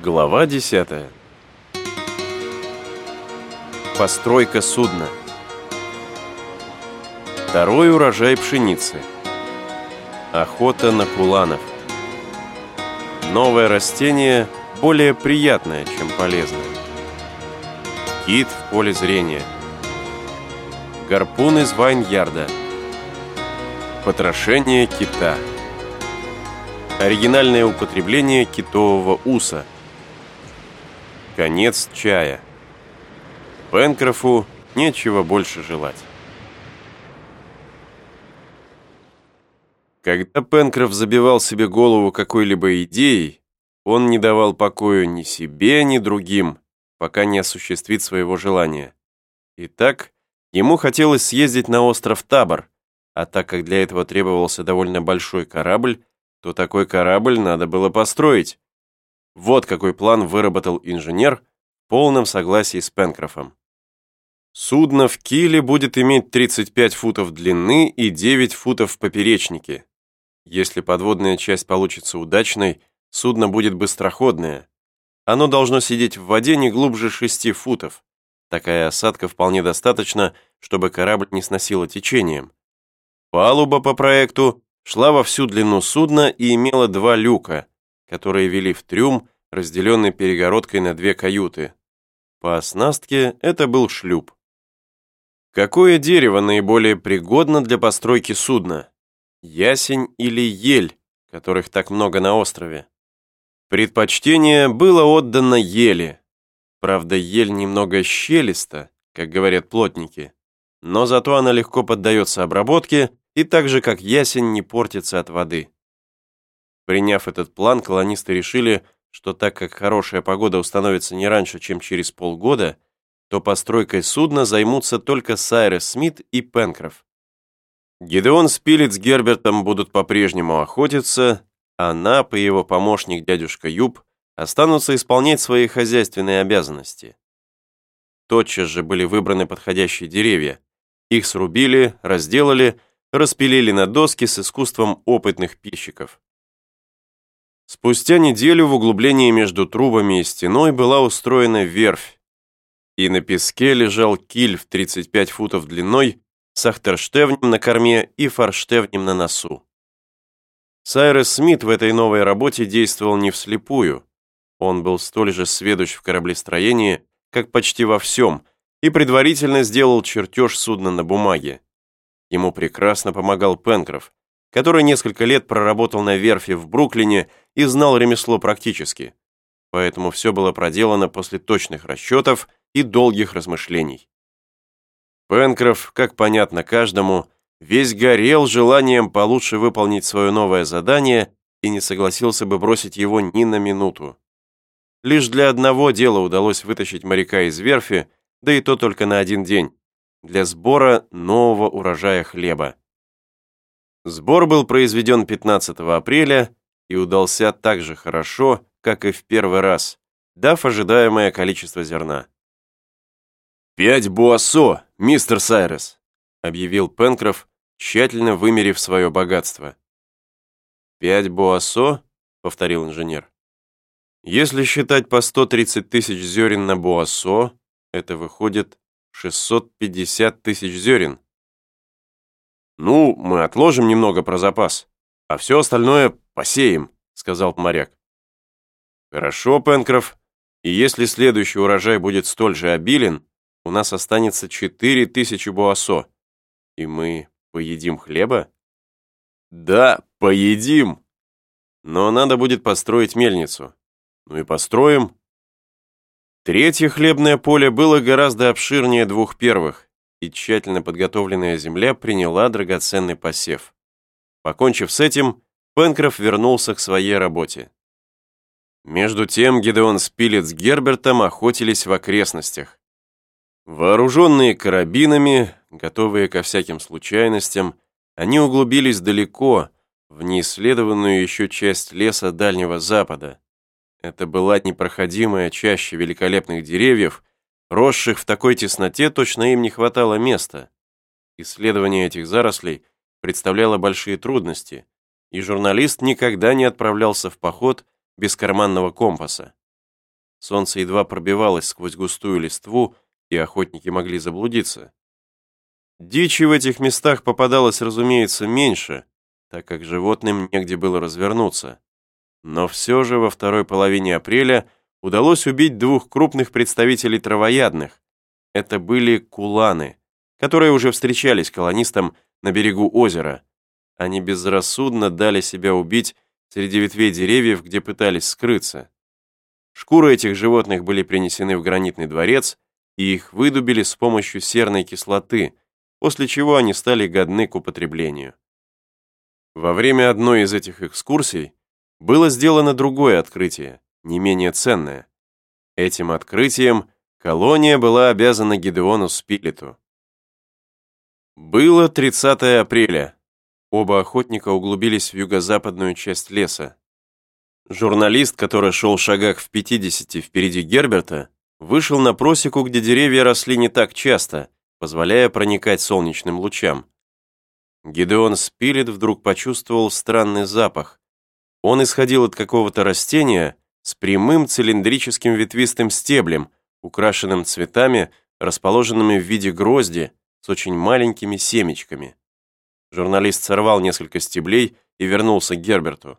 Глава 10. Постройка судна. Второй урожай пшеницы. Охота на куланов. Новое растение более приятное, чем полезное. Кит в поле зрения. Гарпун из Вайньярда. Потрошение кита. Оригинальное употребление китового уса. Конец чая. Пенкрофу нечего больше желать. Когда Пенкроф забивал себе голову какой-либо идеей, он не давал покоя ни себе, ни другим, пока не осуществит своего желания. Итак, ему хотелось съездить на остров Табор, а так как для этого требовался довольно большой корабль, то такой корабль надо было построить. Вот какой план выработал инженер в полном согласии с Пенкрофом. Судно в киле будет иметь 35 футов длины и 9 футов в поперечнике. Если подводная часть получится удачной, судно будет быстроходное. Оно должно сидеть в воде не глубже 6 футов. Такая осадка вполне достаточно, чтобы корабль не сносило течением. Палуба по проекту шла во всю длину судна и имела два люка, которые вели в трюм, разделенный перегородкой на две каюты. По оснастке это был шлюп. Какое дерево наиболее пригодно для постройки судна? Ясень или ель, которых так много на острове? Предпочтение было отдано ели. Правда, ель немного щелиста, как говорят плотники, но зато она легко поддается обработке и так же, как ясень, не портится от воды. Приняв этот план, колонисты решили, что так как хорошая погода установится не раньше, чем через полгода, то постройкой судна займутся только Сайрес Смит и Пенкроф. Гидеон Спилет с Гербертом будут по-прежнему охотиться, а Нап и его помощник дядюшка Юб останутся исполнять свои хозяйственные обязанности. Тотчас же были выбраны подходящие деревья. Их срубили, разделали распилили на доски с искусством опытных пищиков. Спустя неделю в углублении между трубами и стеной была устроена верфь, и на песке лежал киль в 35 футов длиной с ахтерштевнем на корме и форштевнем на носу. Сайрес Смит в этой новой работе действовал не вслепую. Он был столь же сведущ в кораблестроении, как почти во всем, и предварительно сделал чертеж судна на бумаге. Ему прекрасно помогал Пенкроф, который несколько лет проработал на верфи в Бруклине и знал ремесло практически. Поэтому все было проделано после точных расчетов и долгих размышлений. Пенкроф, как понятно каждому, весь горел желанием получше выполнить свое новое задание и не согласился бы бросить его ни на минуту. Лишь для одного дела удалось вытащить моряка из верфи, да и то только на один день для сбора нового урожая хлеба. Сбор был произведен 15 апреля и удался так же хорошо, как и в первый раз, дав ожидаемое количество зерна. «Пять буассо, мистер Сайрес», объявил Пенкроф, тщательно вымерив свое богатство. «Пять буассо?» — повторил инженер. «Если считать по 130 тысяч зерен на буассо, это выходит 650 тысяч зерен. «Ну, мы отложим немного про запас, а все остальное посеем», — сказал моряк. «Хорошо, Пенкроф, и если следующий урожай будет столь же обилен, у нас останется 4000 буассо, и мы поедим хлеба?» «Да, поедим! Но надо будет построить мельницу. Ну и построим, Третье хлебное поле было гораздо обширнее двух первых, и тщательно подготовленная земля приняла драгоценный посев. Покончив с этим, Пенкроф вернулся к своей работе. Между тем Гидеон Спилет с Гербертом охотились в окрестностях. Вооруженные карабинами, готовые ко всяким случайностям, они углубились далеко, в неисследованную еще часть леса Дальнего Запада, это была непроходимая чаще великолепных деревьев, росших в такой тесноте, точно им не хватало места. Исследование этих зарослей представляло большие трудности, и журналист никогда не отправлялся в поход без карманного компаса. солнце едва пробивалось сквозь густую листву, и охотники могли заблудиться. Дичи в этих местах попадалось, разумеется, меньше, так как животным негде было развернуться. Но все же во второй половине апреля удалось убить двух крупных представителей травоядных. Это были куланы, которые уже встречались колонистам на берегу озера. Они безрассудно дали себя убить среди ветвей деревьев, где пытались скрыться. Шкуры этих животных были принесены в гранитный дворец, и их выдубили с помощью серной кислоты, после чего они стали годны к употреблению. Во время одной из этих экскурсий было сделано другое открытие, не менее ценное. Этим открытием колония была обязана Гидеону Спилету. Было 30 апреля. Оба охотника углубились в юго-западную часть леса. Журналист, который шел шагах в 50 впереди Герберта, вышел на просеку, где деревья росли не так часто, позволяя проникать солнечным лучам. Гидеон Спилет вдруг почувствовал странный запах. Он исходил от какого-то растения с прямым цилиндрическим ветвистым стеблем, украшенным цветами, расположенными в виде грозди, с очень маленькими семечками. Журналист сорвал несколько стеблей и вернулся к Герберту.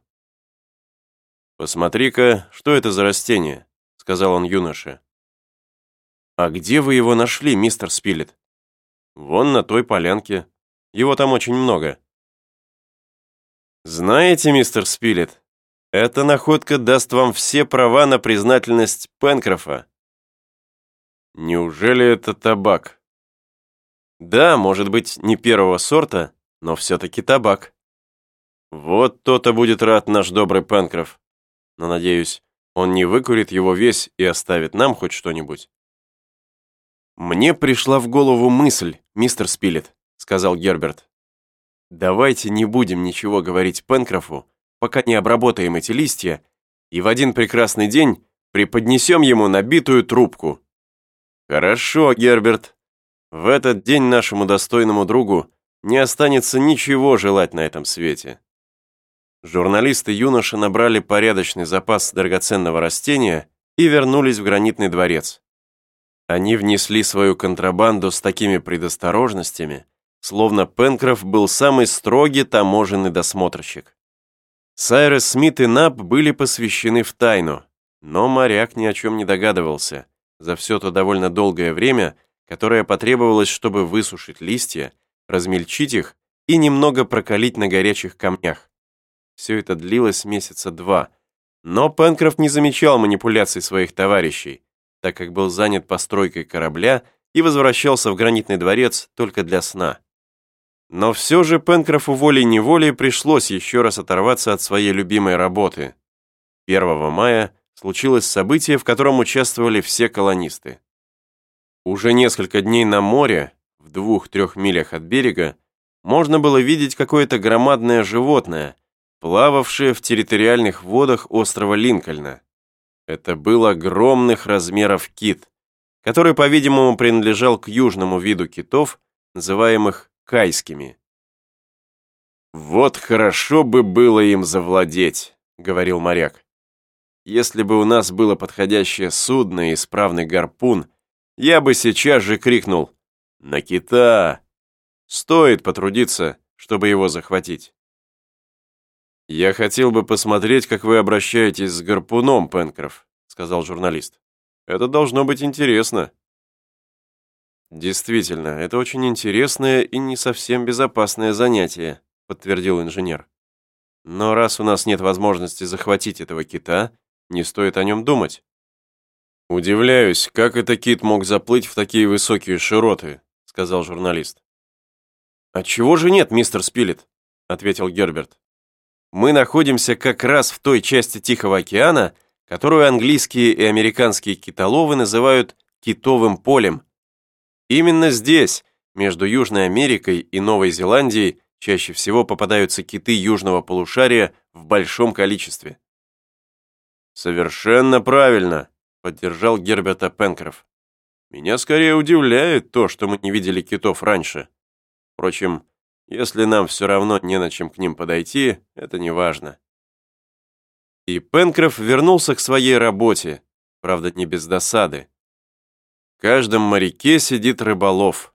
«Посмотри-ка, что это за растение?» — сказал он юноше. «А где вы его нашли, мистер Спилет?» «Вон на той полянке. Его там очень много». «Знаете, мистер Спилет, эта находка даст вам все права на признательность Пенкрофа». «Неужели это табак?» «Да, может быть, не первого сорта, но все-таки табак». «Вот то-то будет рад наш добрый Пенкроф. Но, надеюсь, он не выкурит его весь и оставит нам хоть что-нибудь». «Мне пришла в голову мысль, мистер Спилет», — сказал Герберт. «Давайте не будем ничего говорить Пенкрофу, пока не обработаем эти листья, и в один прекрасный день преподнесем ему набитую трубку». «Хорошо, Герберт. В этот день нашему достойному другу не останется ничего желать на этом свете». Журналисты юноши набрали порядочный запас драгоценного растения и вернулись в гранитный дворец. Они внесли свою контрабанду с такими предосторожностями, словно Пенкроф был самый строгий таможенный досмотрщик. Сайрес Смит и Наб были посвящены в тайну, но моряк ни о чем не догадывался. За все то довольно долгое время, которое потребовалось, чтобы высушить листья, размельчить их и немного прокалить на горячих камнях. Все это длилось месяца два, но Пенкроф не замечал манипуляций своих товарищей, так как был занят постройкой корабля и возвращался в гранитный дворец только для сна. Но все же Пенкрофу волей-неволей пришлось еще раз оторваться от своей любимой работы. 1 мая случилось событие, в котором участвовали все колонисты. Уже несколько дней на море, в двух-трех милях от берега, можно было видеть какое-то громадное животное, плававшее в территориальных водах острова Линкольна. Это был огромных размеров кит, который, по-видимому, принадлежал к южному виду китов, называемых кайскими. «Вот хорошо бы было им завладеть», — говорил моряк. «Если бы у нас было подходящее судно и исправный гарпун, я бы сейчас же крикнул «На кита!» Стоит потрудиться, чтобы его захватить. «Я хотел бы посмотреть, как вы обращаетесь с гарпуном, Пенкроф», сказал журналист. «Это должно быть интересно». «Действительно, это очень интересное и не совсем безопасное занятие», подтвердил инженер. «Но раз у нас нет возможности захватить этого кита, не стоит о нем думать». «Удивляюсь, как это кит мог заплыть в такие высокие широты», сказал журналист. «Отчего же нет, мистер Спилет?» ответил Герберт мы находимся как раз в той части Тихого океана, которую английские и американские китоловы называют «китовым полем». Именно здесь, между Южной Америкой и Новой Зеландией, чаще всего попадаются киты южного полушария в большом количестве. «Совершенно правильно», — поддержал Герберта Пенкроф. «Меня скорее удивляет то, что мы не видели китов раньше. Впрочем, если нам все равно не на чем к ним подойти, это не важно. И Пенкроф вернулся к своей работе, правда, не без досады. Каждом моряке сидит рыболов,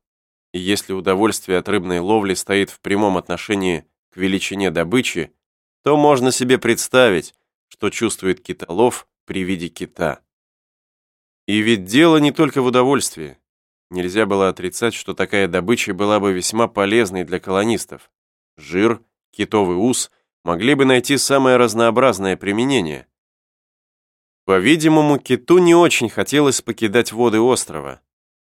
и если удовольствие от рыбной ловли стоит в прямом отношении к величине добычи, то можно себе представить, что чувствует китолов при виде кита. И ведь дело не только в удовольствии. Нельзя было отрицать, что такая добыча была бы весьма полезной для колонистов. Жир, китовый ус могли бы найти самое разнообразное применение. По-видимому, киту не очень хотелось покидать воды острова.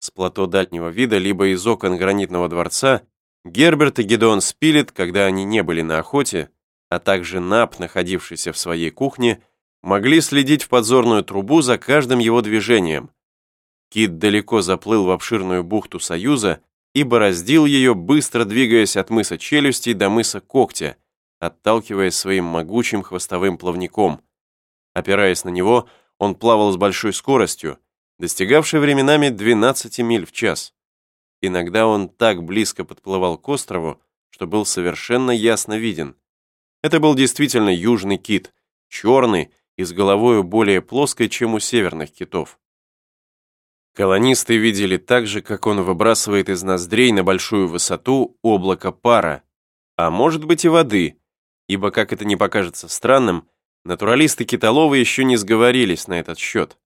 С плато дальнего вида, либо из окон гранитного дворца, Герберт и Гедеон Спилет, когда они не были на охоте, а также Нап, находившийся в своей кухне, могли следить в подзорную трубу за каждым его движением. Кит далеко заплыл в обширную бухту Союза и бороздил ее, быстро двигаясь от мыса челюсти до мыса когтя, отталкиваясь своим могучим хвостовым плавником. Опираясь на него, он плавал с большой скоростью, достигавшей временами 12 миль в час. Иногда он так близко подплывал к острову, что был совершенно ясно виден. Это был действительно южный кит, черный и с головой более плоской, чем у северных китов. Колонисты видели так же, как он выбрасывает из ноздрей на большую высоту облако пара, а может быть и воды, ибо, как это не покажется странным, натуралисты китоловы еще не сговорились на этот счет.